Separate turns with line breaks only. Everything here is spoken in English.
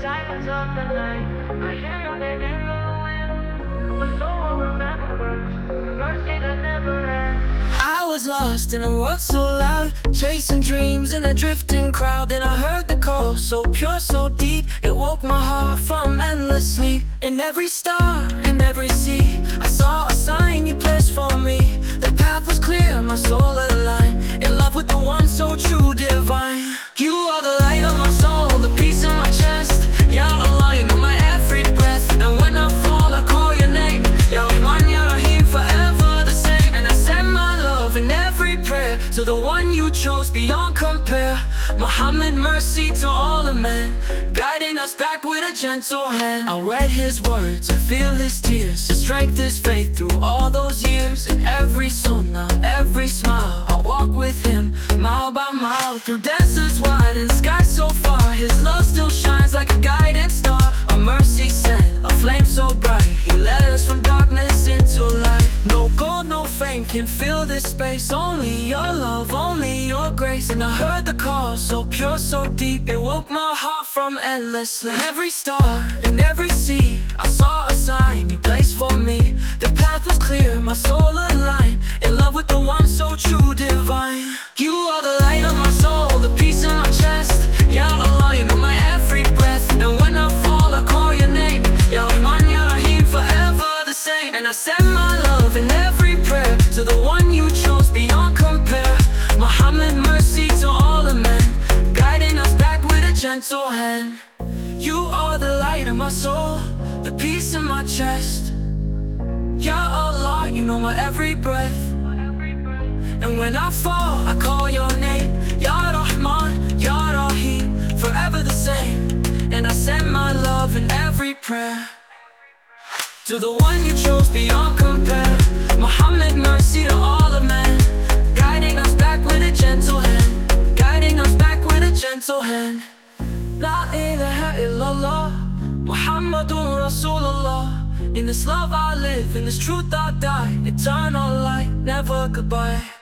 silence the night. I hear wind. Remembers that never ends.
I was lost in a world so loud, chasing dreams in a drifting crowd. Then I heard the call, so pure, so deep, it woke my heart from endless sleep. In every star, in every sea, I saw a sign you placed for me. The path was clear, my soul chose beyond compare. Muhammad, mercy to all of men, guiding us back with a gentle hand. I read his words and feel his tears. His strength, his faith through all those years. In every sunnah, every smile, I walk with him mile by mile through deserts wide and skies so far. His love still shines like a guiding star. A mercy sent, a flame so bright. He led us from darkness into light. No gold, no fame can fill Only your love, only your grace. And I heard the call, so pure, so deep. It woke my heart from endless. Every star in every sea, gentle hand. You are the light of my soul, the peace in my chest. Ya Allah, you know my every breath. And when I fall, I call your name. Ya Rahman, Ya Rahim Forever the same. And I send my love in every prayer. To the one you chose beyond compare. Muhammad, mercy to all of men. Guiding us back with a gentle hand. Guiding us back with a gentle hand La ilaha illallah Muhammadun Rasulullah In this love I live, in this truth I die. Eternal light, never goodbye